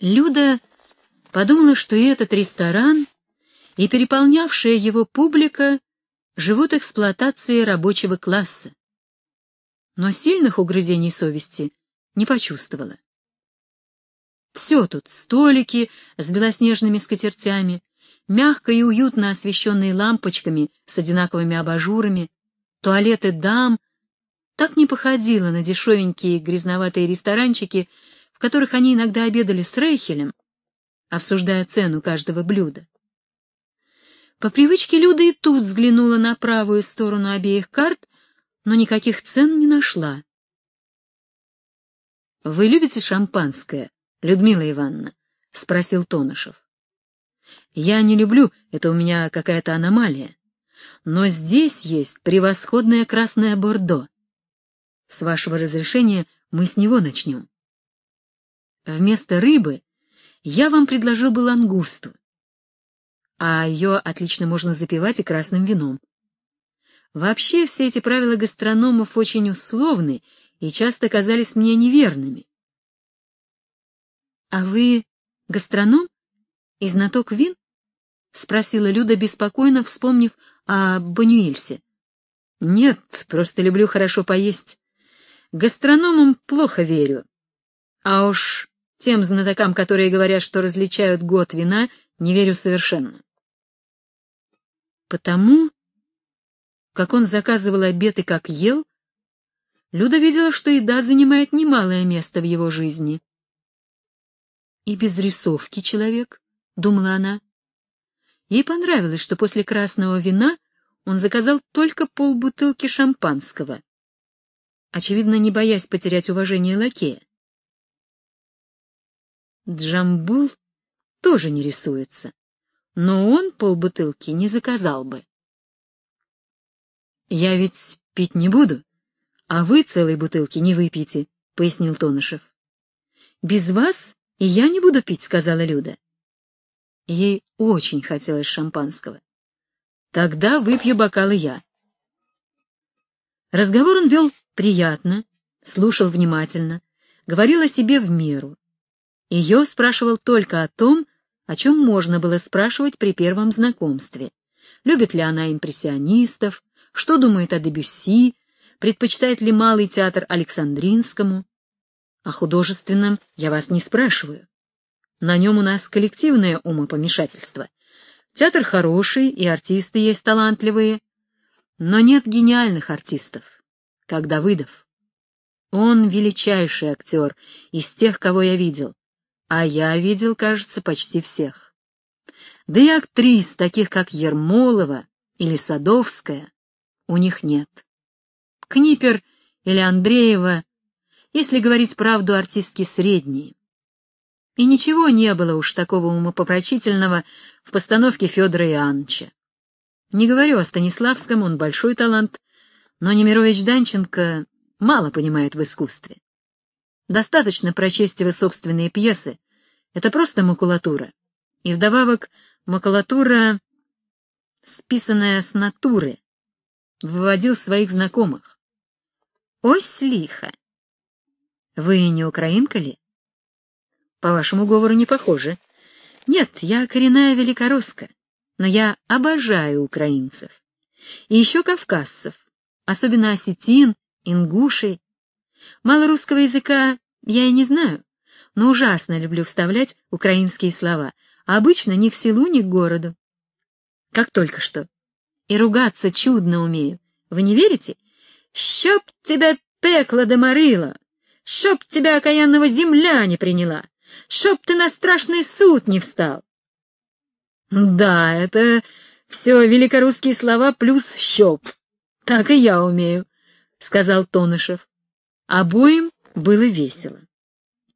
Люда подумала, что и этот ресторан, и переполнявшая его публика живут эксплуатацией рабочего класса. Но сильных угрызений совести не почувствовала. Все тут — столики с белоснежными скатертями, мягко и уютно освещенные лампочками с одинаковыми абажурами, туалеты дам — так не походило на дешевенькие грязноватые ресторанчики, которых они иногда обедали с Рейхелем, обсуждая цену каждого блюда. По привычке Люда и тут взглянула на правую сторону обеих карт, но никаких цен не нашла. — Вы любите шампанское, Людмила Ивановна? — спросил Тонышев. — Я не люблю, это у меня какая-то аномалия. Но здесь есть превосходное красное бордо. С вашего разрешения мы с него начнем. Вместо рыбы я вам предложил бы лангусту а ее отлично можно запивать и красным вином. Вообще все эти правила гастрономов очень условны и часто казались мне неверными. — А вы гастроном и знаток вин? — спросила Люда, беспокойно вспомнив о Банюильсе. — Нет, просто люблю хорошо поесть. Гастрономам плохо верю. А уж тем знатокам, которые говорят, что различают год вина, не верю совершенно. Потому, как он заказывал обед и как ел, Люда видела, что еда занимает немалое место в его жизни. «И без рисовки человек», — думала она. Ей понравилось, что после красного вина он заказал только полбутылки шампанского, очевидно, не боясь потерять уважение лакея. Джамбул тоже не рисуется но он полбутылки не заказал бы. «Я ведь пить не буду, а вы целой бутылки не выпьете», — пояснил Тонышев. «Без вас и я не буду пить», — сказала Люда. Ей очень хотелось шампанского. «Тогда выпью бокалы я». Разговор он вел приятно, слушал внимательно, говорил о себе в меру. Ее спрашивал только о том, о чем можно было спрашивать при первом знакомстве. Любит ли она импрессионистов, что думает о Дебюсси, предпочитает ли малый театр Александринскому. О художественном я вас не спрашиваю. На нем у нас коллективное умопомешательство. Театр хороший, и артисты есть талантливые, но нет гениальных артистов, как Давыдов. Он величайший актер из тех, кого я видел, а я видел, кажется, почти всех. Да и актрис, таких как Ермолова или Садовская, у них нет. Книпер или Андреева, если говорить правду, артистки средние. И ничего не было уж такого умопопрочительного в постановке Федора Иоанновича. Не говорю о Станиславском, он большой талант, но Немирович Данченко мало понимает в искусстве. Достаточно прочесть его собственные пьесы. Это просто макулатура. И вдобавок макулатура, списанная с натуры, выводил своих знакомых. Ось лихо. Вы не украинка ли? По вашему говору не похоже. Нет, я коренная великоросска, но я обожаю украинцев. И еще кавказцев, особенно осетин, ингушей. Мало русского языка я и не знаю, но ужасно люблю вставлять украинские слова, а обычно ни к селу, ни к городу. Как только что. И ругаться чудно умею. Вы не верите? Щоб тебя пекло доморило, чтоб тебя окаянного земля не приняла, чтоб ты на страшный суд не встал. Да, это все великорусские слова плюс «щеп». Так и я умею, — сказал Тонышев. Обоим было весело.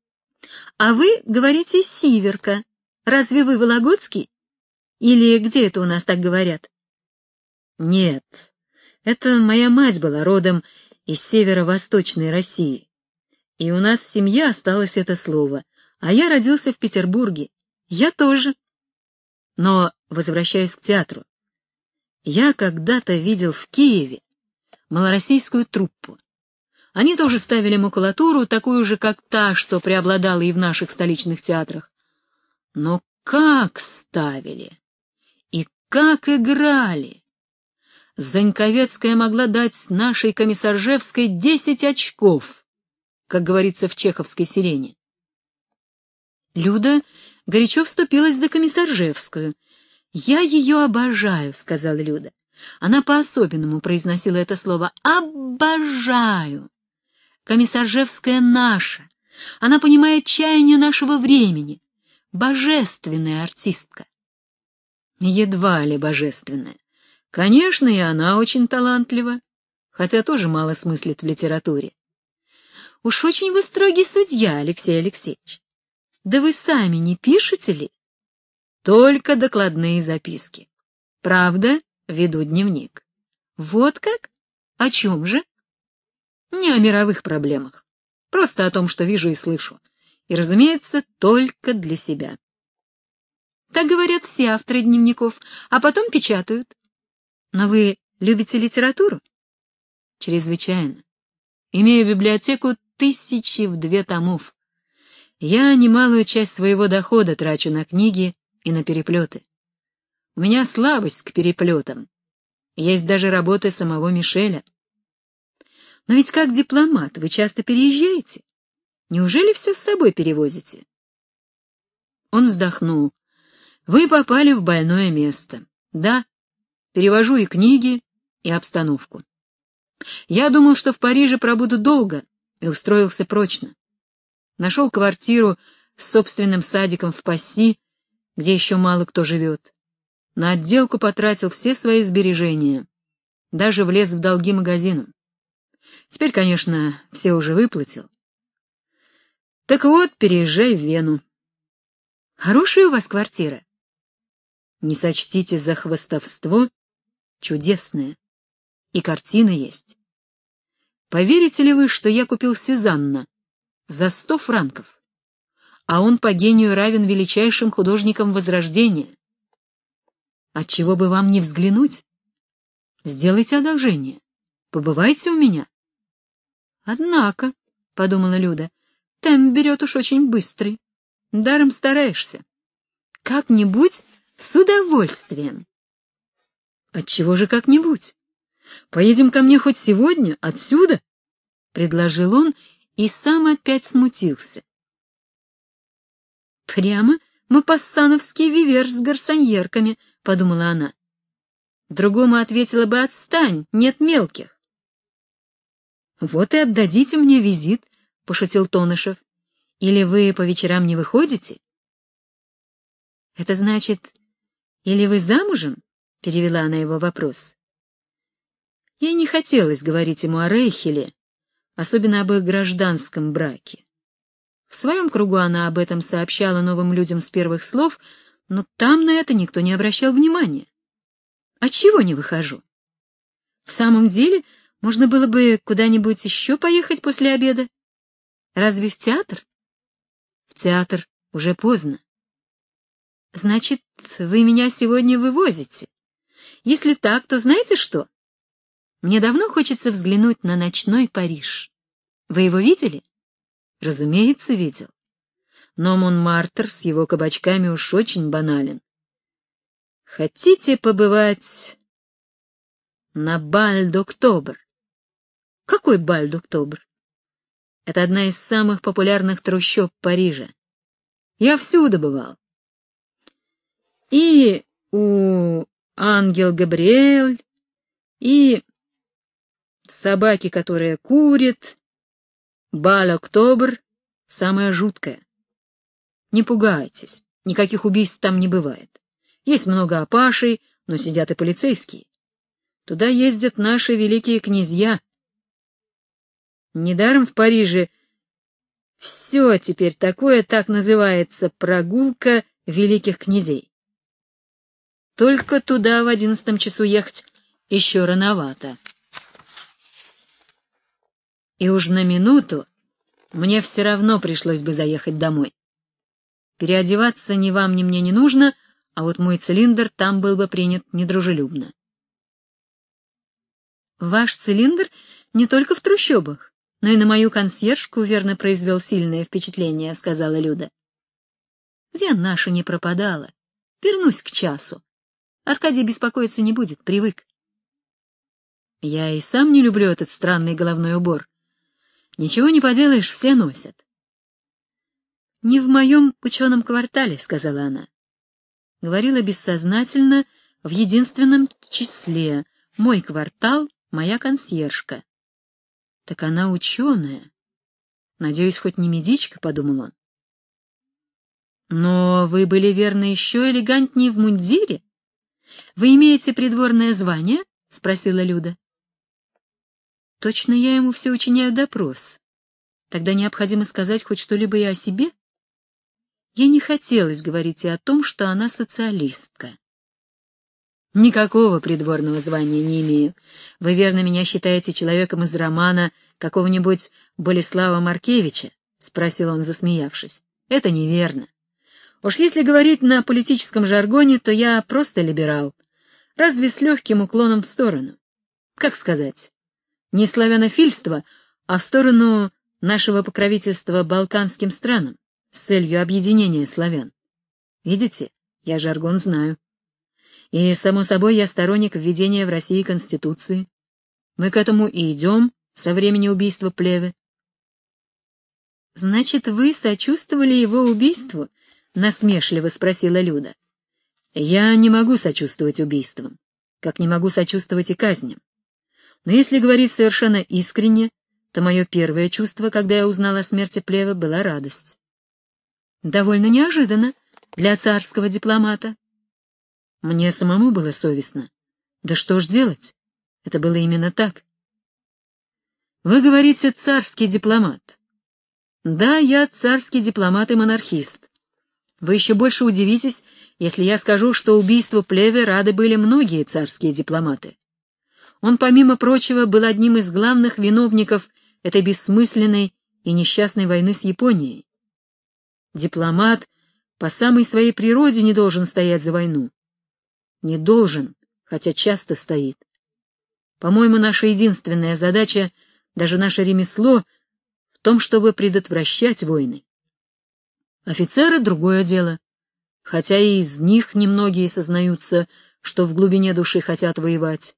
— А вы говорите «сиверка». Разве вы Вологодский? Или где это у нас так говорят? — Нет, это моя мать была родом из северо-восточной России. И у нас в семье осталось это слово, а я родился в Петербурге. Я тоже. Но возвращаюсь к театру. Я когда-то видел в Киеве малороссийскую труппу. Они тоже ставили макулатуру, такую же, как та, что преобладала и в наших столичных театрах. Но как ставили? И как играли? Заньковецкая могла дать нашей комиссаржевской десять очков, как говорится в чеховской сирене. Люда горячо вступилась за комиссаржевскую. «Я ее обожаю», — сказала Люда. Она по-особенному произносила это слово «обожаю». Комиссаржевская наша. Она понимает чаяние нашего времени. Божественная артистка. Едва ли божественная. Конечно, и она очень талантлива, хотя тоже мало смыслит в литературе. Уж очень вы строгий судья, Алексей Алексеевич. Да вы сами не пишете ли? Только докладные записки. Правда, веду дневник. Вот как? О чем же? Не о мировых проблемах. Просто о том, что вижу и слышу. И, разумеется, только для себя. Так говорят все авторы дневников, а потом печатают. Но вы любите литературу? Чрезвычайно. Имею библиотеку тысячи в две томов. Я немалую часть своего дохода трачу на книги и на переплеты. У меня слабость к переплетам. Есть даже работы самого Мишеля. Но ведь как дипломат вы часто переезжаете. Неужели все с собой перевозите? Он вздохнул. Вы попали в больное место. Да, перевожу и книги, и обстановку. Я думал, что в Париже пробуду долго, и устроился прочно. Нашел квартиру с собственным садиком в Пасси, где еще мало кто живет. На отделку потратил все свои сбережения, даже влез в долги магазинам. Теперь, конечно, все уже выплатил. Так вот, переезжай в Вену. Хорошая у вас квартира? Не сочтите за хвостовство, чудесная. И картины есть. Поверите ли вы, что я купил Сезанна за сто франков, а он по гению равен величайшим художникам Возрождения. Отчего бы вам не взглянуть? Сделайте одолжение. Побывайте у меня. Однако, — подумала Люда, — темп берет уж очень быстрый. Даром стараешься. Как-нибудь с удовольствием. Отчего же как-нибудь? Поедем ко мне хоть сегодня, отсюда? — предложил он и сам опять смутился. «Прямо мапассановский вивер с гарсоньерками», — подумала она. Другому ответила бы «отстань, нет мелких». «Вот и отдадите мне визит», — пошутил Тонышев. «Или вы по вечерам не выходите?» «Это значит, или вы замужем?» — перевела она его вопрос. Ей не хотелось говорить ему о Рейхеле, особенно об их гражданском браке. В своем кругу она об этом сообщала новым людям с первых слов, но там на это никто не обращал внимания. А чего не выхожу? В самом деле, можно было бы куда-нибудь еще поехать после обеда. Разве в театр? В театр уже поздно. Значит, вы меня сегодня вывозите. Если так, то знаете что? Мне давно хочется взглянуть на ночной Париж. Вы его видели? Разумеется, видел. Но Монмартр с его кабачками уж очень банален. Хотите побывать на Баль-d'Октобр? Какой Баль-d'Октобр? Это одна из самых популярных трущоб Парижа. Я всюду бывал. И у Ангел Габриэль, и собаки, которая курит, Баль-Октобр — самое жуткое. Не пугайтесь, никаких убийств там не бывает. Есть много опашей, но сидят и полицейские. Туда ездят наши великие князья. Недаром в Париже все теперь такое так называется прогулка великих князей. Только туда в одиннадцатом часу ехать еще рановато. И уж на минуту мне все равно пришлось бы заехать домой. Переодеваться ни вам, ни мне не нужно, а вот мой цилиндр там был бы принят недружелюбно. Ваш цилиндр не только в трущобах, но и на мою консьержку верно произвел сильное впечатление, — сказала Люда. Где наша не пропадала? Вернусь к часу. Аркадий беспокоиться не будет, привык. Я и сам не люблю этот странный головной убор. Ничего не поделаешь, все носят. «Не в моем ученом квартале», — сказала она. Говорила бессознательно в единственном числе. Мой квартал — моя консьержка. Так она ученая. Надеюсь, хоть не медичка, — подумал он. Но вы были, верно, еще элегантнее в мундире? Вы имеете придворное звание? — спросила Люда. Точно я ему все учиняю допрос. Тогда необходимо сказать хоть что-либо и о себе. Ей не хотелось говорить и о том, что она социалистка. Никакого придворного звания не имею. Вы верно меня считаете человеком из романа какого-нибудь Болеслава Маркевича? — спросил он, засмеявшись. — Это неверно. Уж если говорить на политическом жаргоне, то я просто либерал, разве с легким уклоном в сторону. Как сказать? Не славянофильство, а в сторону нашего покровительства балканским странам с целью объединения славян. Видите, я жаргон знаю. И, само собой, я сторонник введения в России Конституции. Мы к этому и идем со времени убийства Плевы. «Значит, вы сочувствовали его убийству?» — насмешливо спросила Люда. «Я не могу сочувствовать убийствам, как не могу сочувствовать и казням. Но если говорить совершенно искренне, то мое первое чувство, когда я узнала о смерти Плевы, была радость. Довольно неожиданно для царского дипломата. Мне самому было совестно. Да что ж делать? Это было именно так. Вы говорите «царский дипломат». Да, я царский дипломат и монархист. Вы еще больше удивитесь, если я скажу, что убийству Плеве рады были многие царские дипломаты. Он, помимо прочего, был одним из главных виновников этой бессмысленной и несчастной войны с Японией. Дипломат по самой своей природе не должен стоять за войну. Не должен, хотя часто стоит. По-моему, наша единственная задача, даже наше ремесло, в том, чтобы предотвращать войны. Офицеры — другое дело, хотя и из них немногие сознаются, что в глубине души хотят воевать.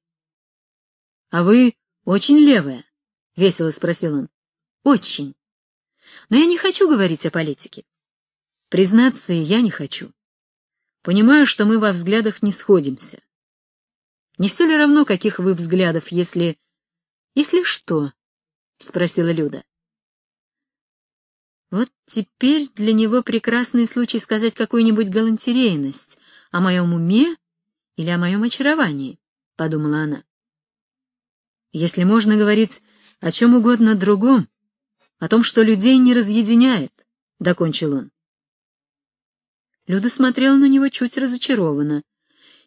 — А вы очень левая? — весело спросил он. — Очень. Но я не хочу говорить о политике. Признаться, я не хочу. Понимаю, что мы во взглядах не сходимся. Не все ли равно, каких вы взглядов, если... Если что? — спросила Люда. Вот теперь для него прекрасный случай сказать какую-нибудь галантерейность о моем уме или о моем очаровании, — подумала она. Если можно говорить о чем угодно другом, о том, что людей не разъединяет, — докончил он. Люда смотрела на него чуть разочарованно.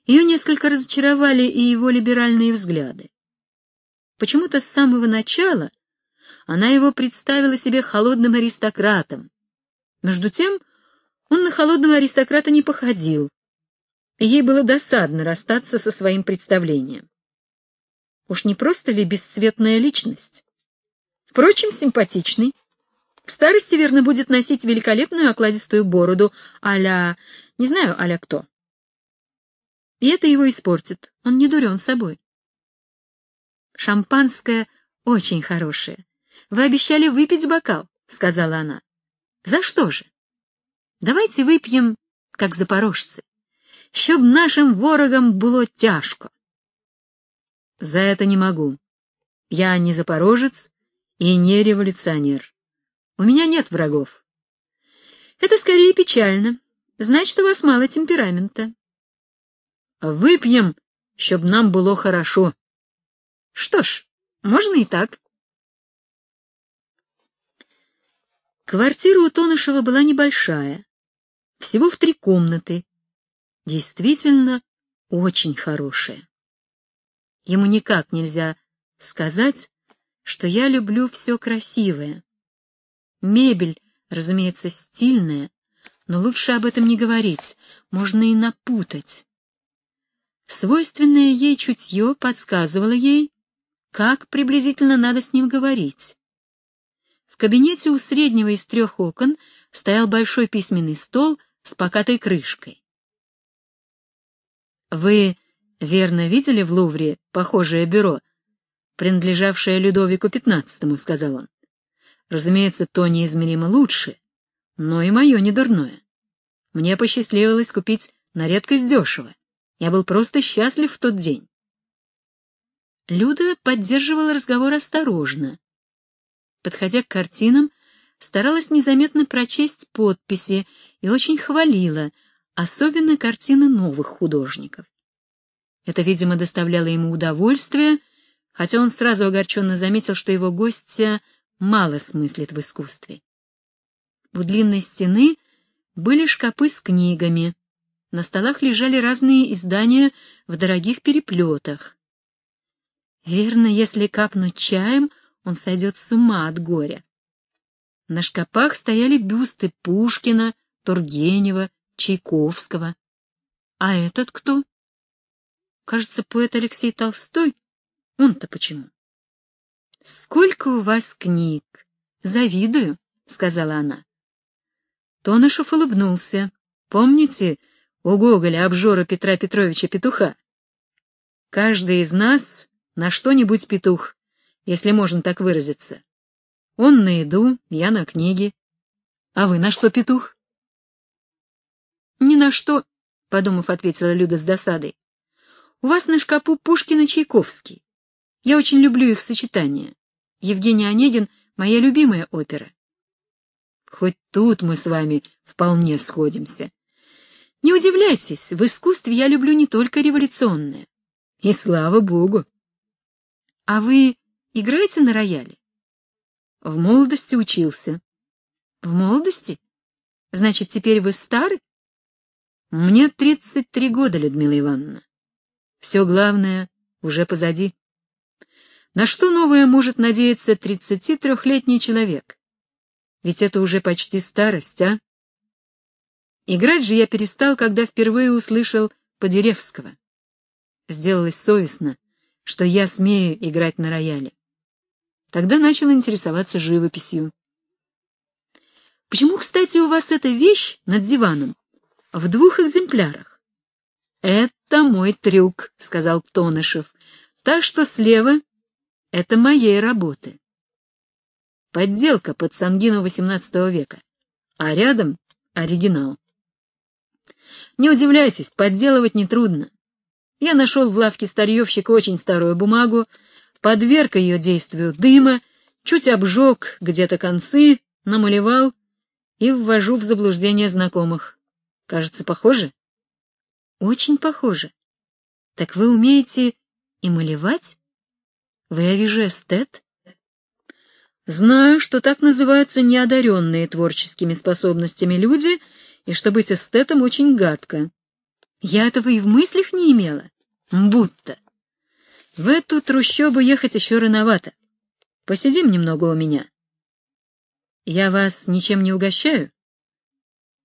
Ее несколько разочаровали и его либеральные взгляды. Почему-то с самого начала она его представила себе холодным аристократом. Между тем он на холодного аристократа не походил, и ей было досадно расстаться со своим представлением. Уж не просто ли бесцветная личность? Впрочем, симпатичный. В старости, верно, будет носить великолепную окладистую бороду а Не знаю, а кто. И это его испортит. Он не дурен собой. Шампанское очень хорошее. Вы обещали выпить бокал, — сказала она. За что же? Давайте выпьем, как запорожцы, щоб нашим ворогам было тяжко. За это не могу. Я не запорожец и не революционер. У меня нет врагов. Это скорее печально. Значит, у вас мало темперамента. Выпьем, чтоб нам было хорошо. Что ж, можно и так. Квартира у Тонышева была небольшая, всего в три комнаты. Действительно, очень хорошая. Ему никак нельзя сказать, что я люблю все красивое. Мебель, разумеется, стильная, но лучше об этом не говорить, можно и напутать. Свойственное ей чутье подсказывало ей, как приблизительно надо с ним говорить. В кабинете у среднего из трех окон стоял большой письменный стол с покатой крышкой. Вы верно видели в Лувре похожее бюро, принадлежавшее Людовику XV, — сказал он. Разумеется, то неизмеримо лучше, но и мое не дурное. Мне посчастливилось купить на редкость дешево. Я был просто счастлив в тот день. Люда поддерживала разговор осторожно. Подходя к картинам, старалась незаметно прочесть подписи и очень хвалила, особенно картины новых художников. Это, видимо, доставляло ему удовольствие, хотя он сразу огорченно заметил, что его гостья мало смыслит в искусстве. У длинной стены были шкапы с книгами, на столах лежали разные издания в дорогих переплетах. Верно, если капнуть чаем, он сойдет с ума от горя. На шкапах стояли бюсты Пушкина, Тургенева, Чайковского. А этот кто? Кажется, поэт Алексей Толстой. Он-то почему? «Сколько у вас книг! Завидую», — сказала она. Тонышев улыбнулся. «Помните у Гоголя обжора Петра Петровича Петуха? Каждый из нас на что-нибудь петух, если можно так выразиться. Он на еду, я на книги. А вы на что петух?» «Ни на что», — подумав, ответила Люда с досадой. «У вас на шкапу Пушкин и Чайковский. Я очень люблю их сочетание. Евгений Онегин — моя любимая опера. Хоть тут мы с вами вполне сходимся. Не удивляйтесь, в искусстве я люблю не только революционное. И слава богу. А вы играете на рояле? В молодости учился. В молодости? Значит, теперь вы стары? Мне тридцать три года, Людмила Ивановна. Все главное уже позади. На что новое может надеяться тридцати трехлетний человек? Ведь это уже почти старость, а? Играть же я перестал, когда впервые услышал Подеревского. Сделалось совестно, что я смею играть на рояле. Тогда начал интересоваться живописью. Почему, кстати, у вас эта вещь над диваном в двух экземплярах. — Это мой трюк, — сказал Птонышев. — Та, что слева, — это моей работы. Подделка под сангину XVIII века, а рядом — оригинал. Не удивляйтесь, подделывать нетрудно. Я нашел в лавке старьевщика очень старую бумагу, подверг ее действию дыма, чуть обжег где-то концы, намалевал и ввожу в заблуждение знакомых. Кажется, похоже? Очень похоже. Так вы умеете и малевать? Вы, я вижу, эстет? Знаю, что так называются неодаренные творческими способностями люди, и что быть эстетом очень гадко. Я этого и в мыслях не имела. Будто. В эту трущобу ехать еще рановато. Посидим немного у меня. Я вас ничем не угощаю?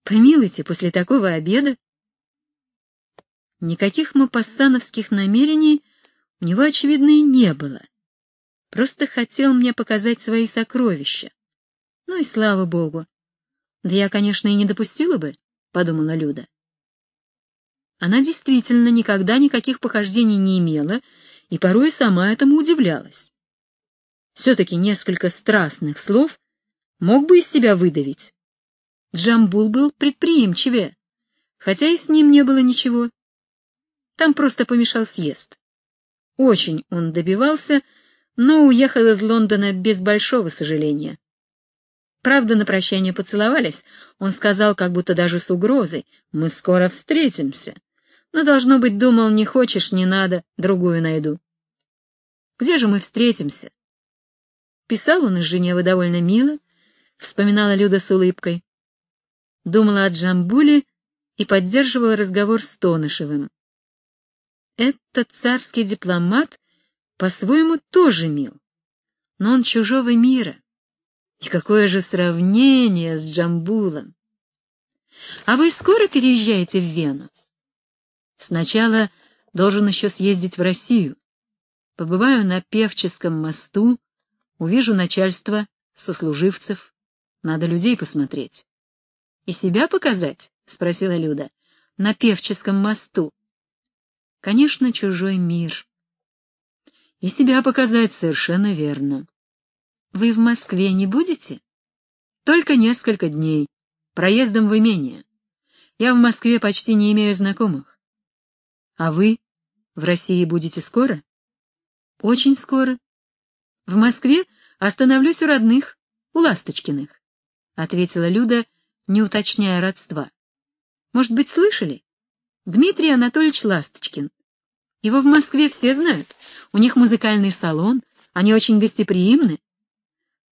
Помилуйте, после такого обеда... Никаких мапассановских намерений у него, очевидно, и не было. Просто хотел мне показать свои сокровища. Ну и слава богу. Да я, конечно, и не допустила бы, — подумала Люда. Она действительно никогда никаких похождений не имела и порой сама этому удивлялась. Все-таки несколько страстных слов мог бы из себя выдавить, Джамбул был предприимчивее, хотя и с ним не было ничего. Там просто помешал съезд. Очень он добивался, но уехал из Лондона без большого сожаления. Правда, на прощание поцеловались, он сказал, как будто даже с угрозой, «Мы скоро встретимся». Но, должно быть, думал, не хочешь, не надо, другую найду. Где же мы встретимся? Писал он из Женевы довольно мило, вспоминала Люда с улыбкой думала о Джамбуле и поддерживала разговор с Тонышевым. Этот царский дипломат по-своему тоже мил, но он чужого мира. И какое же сравнение с Джамбулом! А вы скоро переезжаете в Вену? Сначала должен еще съездить в Россию. Побываю на Певческом мосту, увижу начальство сослуживцев. Надо людей посмотреть. — И себя показать? — спросила Люда. — На Певческом мосту. — Конечно, чужой мир. — И себя показать совершенно верно. — Вы в Москве не будете? — Только несколько дней. Проездом в имение. Я в Москве почти не имею знакомых. — А вы в России будете скоро? — Очень скоро. В Москве остановлюсь у родных, у Ласточкиных, — ответила Люда, не уточняя родства. — Может быть, слышали? Дмитрий Анатольевич Ласточкин. Его в Москве все знают. У них музыкальный салон, они очень гостеприимны.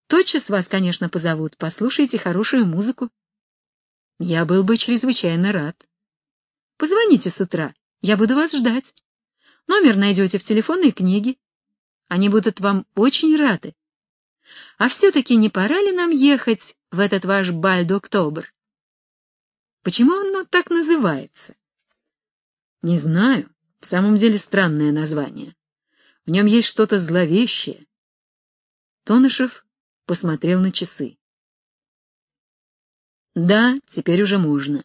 Тотчас вас, конечно, позовут, послушайте хорошую музыку. Я был бы чрезвычайно рад. Позвоните с утра, я буду вас ждать. Номер найдете в телефонной книге. Они будут вам очень рады. А все-таки не пора ли нам ехать в этот ваш Бальд-Октобр? Почему оно так называется? Не знаю. В самом деле странное название. В нем есть что-то зловещее. Тонышев посмотрел на часы. Да, теперь уже можно.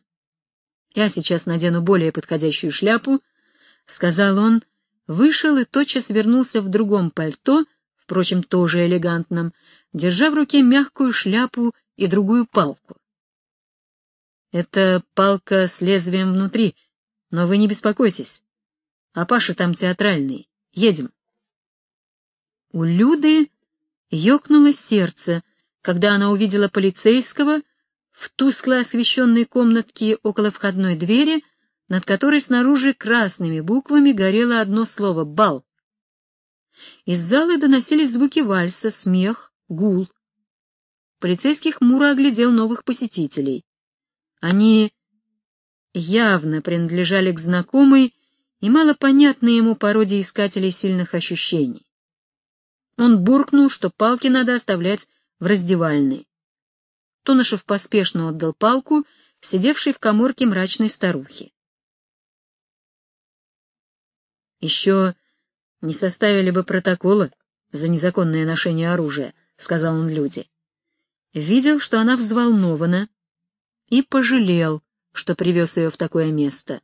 Я сейчас надену более подходящую шляпу, — сказал он, вышел и тотчас вернулся в другом пальто, впрочем, тоже элегантном, держа в руке мягкую шляпу и другую палку. Это палка с лезвием внутри, но вы не беспокойтесь. А Паша там театральный. Едем. У Люды ёкнуло сердце, когда она увидела полицейского в тускло освещенной комнатке около входной двери, над которой снаружи красными буквами горело одно слово «бал». Из зала доносились звуки вальса, смех, гул. Полицейский хмуро оглядел новых посетителей. Они явно принадлежали к знакомой и малопонятной ему породе искателей сильных ощущений. Он буркнул, что палки надо оставлять в раздевальной. Тонышев поспешно отдал палку, сидевшей в коморке мрачной старухи. Еще не составили бы протокола за незаконное ношение оружия, — сказал он Люде. Видел, что она взволнована, и пожалел, что привез ее в такое место.